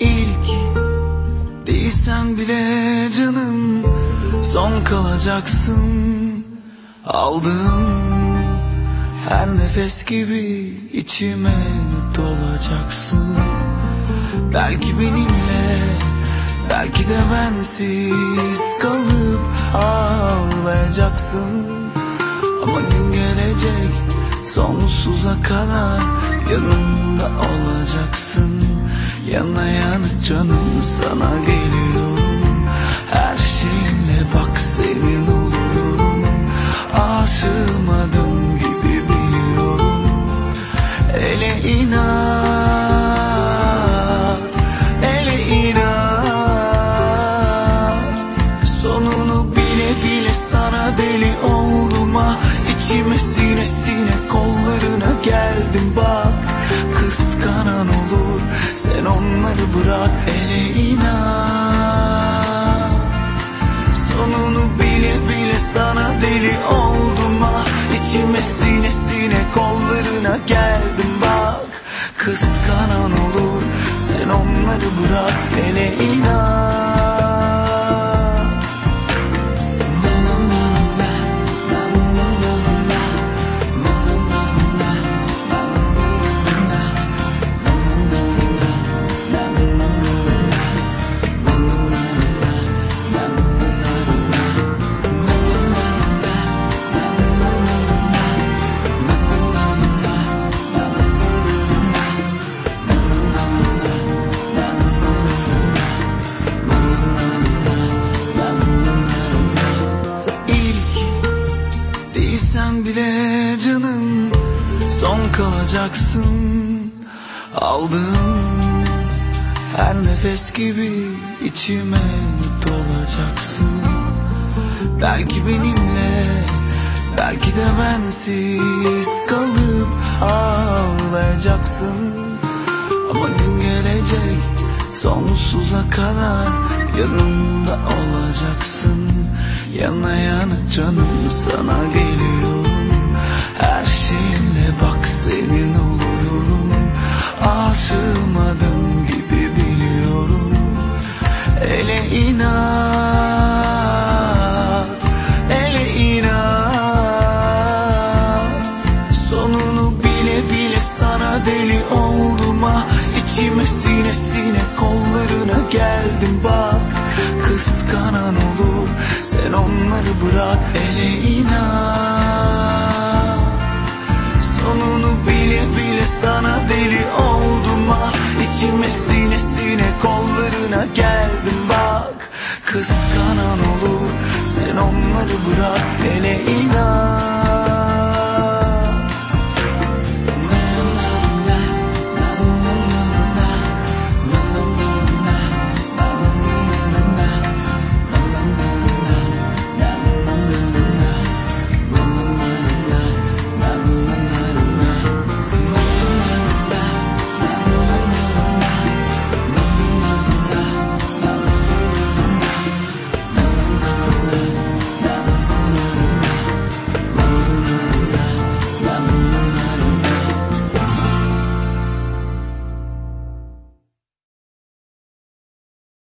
İlk. Değilsen bile canım son kalacaksın. Aldığım her nefes gibi içime dolacaksın. Belki benimle belki de bensiz kalıp ağlayacaksın. Ama gün gelecek sonsuza kadar yanımda canım sana geliyorum. Her şeyinle bak senin oluyorum Aşığım adım gibi biliyorum. Ele inat, ele inat. Sonunu bile bile sana deli oldum ah. İçime sine sine kollarına kollarına geldim bak. Kıskanan olur sen onları bırak ele inan değilsen bile canım son kalacaksın. Aldığım her nefes gibi içime dolacaksın. Belki benimle belki de bensiz kalıp ağlayacaksın. Ama gün sonsuza kadar yanımda olacaksın. Yana yana canım sana geliyorum Her şeyinle bak senin oluyorum Aşığım adım gibi biliyorum. Ele inat, İçime sine sine kollarına geldim bak. Kıskanan olur sen onları bırak ele inan Sonunu bile bile sana deli oldum ah. İçime sine sine kollarına geldim bak. Kıskanan olur sen onları bırak ele inan